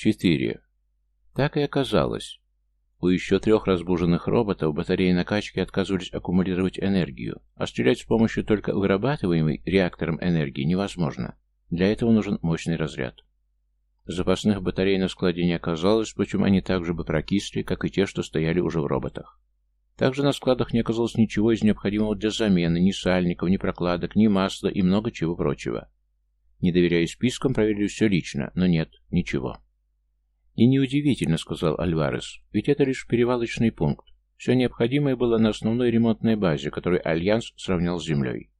Четыре. Так и оказалось. У еще трех разбуженных роботов батареи накачки отказывались аккумулировать энергию, а стрелять с помощью только вырабатываемой реактором энергии невозможно. Для этого нужен мощный разряд. Запасных батарей на складе не оказалось, почему они так же бы прокисли, как и те, что стояли уже в роботах. Также на складах не оказалось ничего из необходимого для замены, ни сальников, ни прокладок, ни масла и много чего прочего. Не доверяя спискам, проверили все лично, но нет, ничего. «И неудивительно», — сказал Альварес, — «ведь это лишь перевалочный пункт. Все необходимое было на основной ремонтной базе, которую Альянс сравнял с Землей».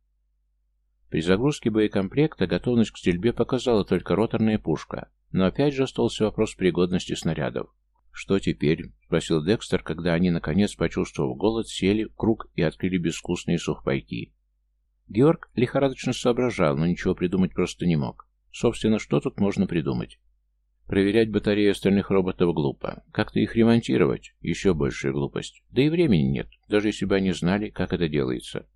При загрузке боекомплекта готовность к стрельбе показала только роторная пушка, но опять же остался вопрос пригодности снарядов. «Что теперь?» — спросил Декстер, когда они, наконец, почувствовав голод, сели в круг и открыли безвкусные сухпайки. Георг лихорадочно соображал, но ничего придумать просто не мог. Собственно, что тут можно придумать? Проверять батареи остальных роботов глупо. Как-то их ремонтировать – еще большая глупость. Да и времени нет, даже если бы они знали, как это делается.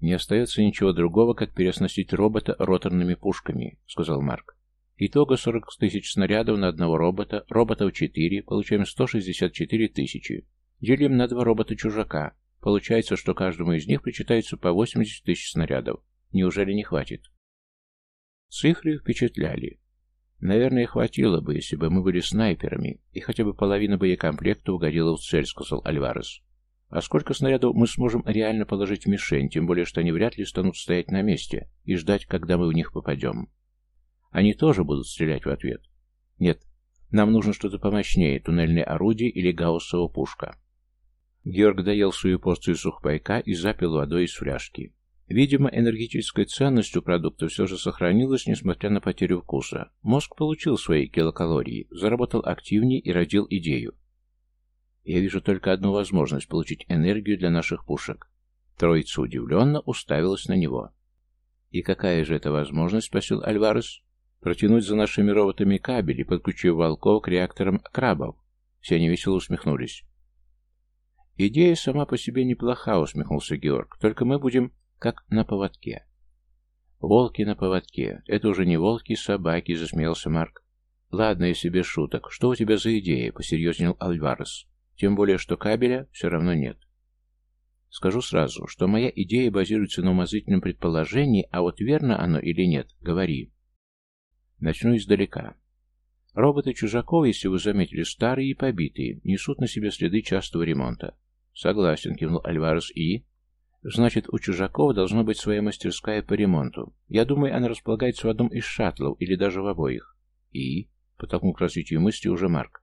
«Не остается ничего другого, как переоснастить робота роторными пушками», — сказал Марк. «Итого 40 тысяч снарядов на одного робота, роботов 4, получаем 164 тысячи. Делим на два робота-чужака. Получается, что каждому из них причитается по 80 тысяч снарядов. Неужели не хватит?» Цифры впечатляли. «Наверное, хватило бы, если бы мы были снайперами, и хотя бы половина боекомплекта угодила в цель», — сказал Альварес. «А сколько снарядов мы сможем реально положить в мишень, тем более, что они вряд ли станут стоять на месте и ждать, когда мы в них попадем. Они тоже будут стрелять в ответ. Нет, нам нужно что-то помощнее, туннельное орудие или гауссова пушка». Георг доел свою порцию сухпайка и запил водой из фляжки. Видимо, энергетическая ценность у продукта все же сохранилась, несмотря на потерю вкуса. Мозг получил свои килокалории, заработал активнее и родил идею. Я вижу только одну возможность получить энергию для наших пушек. Троица удивленно уставилась на него. «И какая же это возможность?» — спросил Альварес. «Протянуть за нашими роботами кабели, подключив волков к реакторам крабов». Все они весело усмехнулись. «Идея сама по себе неплоха», — усмехнулся Георг. «Только мы будем как на поводке. Волки на поводке. Это уже не волки, собаки, засмеялся Марк. Ладно, если без шуток. Что у тебя за идея? Посерьезнел Альварес. Тем более, что кабеля все равно нет. Скажу сразу, что моя идея базируется на умозрительном предположении, а вот верно оно или нет, говори. Начну издалека. Роботы чужаков, если вы заметили, старые и побитые, несут на себе следы частого ремонта. Согласен, кивнул Альварес и... Значит, у чужаков должна быть своя мастерская по ремонту. Я думаю, она располагается в одном из шаттлов или даже в обоих. И, потому к развитию мысли уже Марк.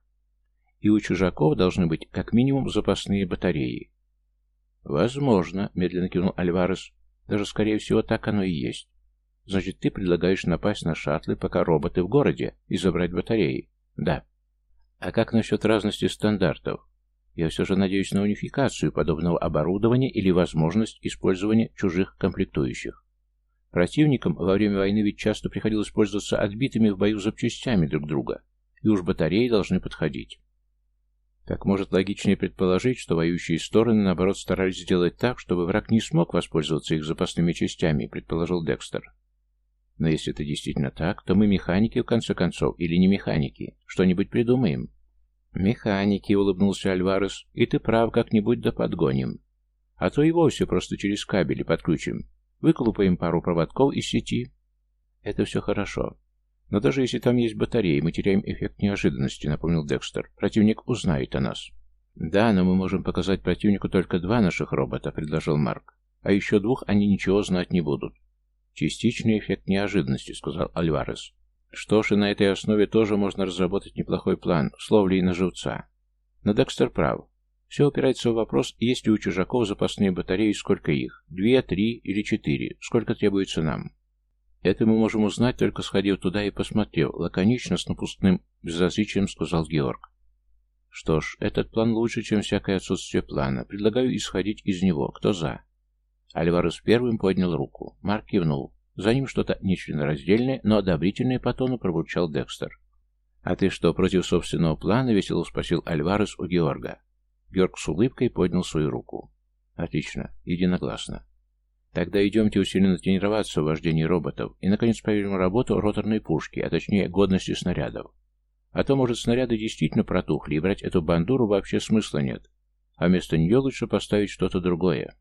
И у чужаков должны быть как минимум запасные батареи. Возможно, медленно кивнул Альварес. Даже, скорее всего, так оно и есть. Значит, ты предлагаешь напасть на шаттлы, пока роботы в городе, и забрать батареи? Да. А как насчет разности стандартов? Я все же надеюсь на унификацию подобного оборудования или возможность использования чужих комплектующих. Противникам во время войны ведь часто приходилось пользоваться отбитыми в бою запчастями друг друга, и уж батареи должны подходить. Так может логичнее предположить, что воюющие стороны, наоборот, старались сделать так, чтобы враг не смог воспользоваться их запасными частями, предположил Декстер. Но если это действительно так, то мы механики, в конце концов, или не механики. Что-нибудь придумаем. «Механики», — улыбнулся Альварес, — «и ты прав, как-нибудь да подгоним. А то и вовсе просто через кабели подключим. Выколупаем пару проводков из сети». «Это все хорошо. Но даже если там есть батареи, мы теряем эффект неожиданности», — напомнил Декстер. «Противник узнает о нас». «Да, но мы можем показать противнику только два наших робота», — предложил Марк. «А еще двух они ничего знать не будут». «Частичный эффект неожиданности», — сказал Альварес. Что ж, и на этой основе тоже можно разработать неплохой план с ловлей на живца. Но Декстер прав. Все упирается в вопрос, есть ли у чужаков запасные батареи сколько их. Две, три или четыре. Сколько требуется нам. Это мы можем узнать, только сходив туда и посмотрев. Лаконично, с напускным безразличием сказал Георг. Что ж, этот план лучше, чем всякое отсутствие плана. Предлагаю исходить из него. Кто за? Альварес первым поднял руку. Марк кивнул. За ним что-то нечленораздельное, но одобрительное по тону пробурчал Декстер. «А ты что, против собственного плана?» — весело спросил Альварес у Георга. Георг с улыбкой поднял свою руку. «Отлично. Единогласно. Тогда идемте усиленно тренироваться в вождении роботов и, наконец, проверим работу роторной пушки, а точнее годности снарядов. А то, может, снаряды действительно протухли, и брать эту бандуру вообще смысла нет. А вместо нее лучше поставить что-то другое.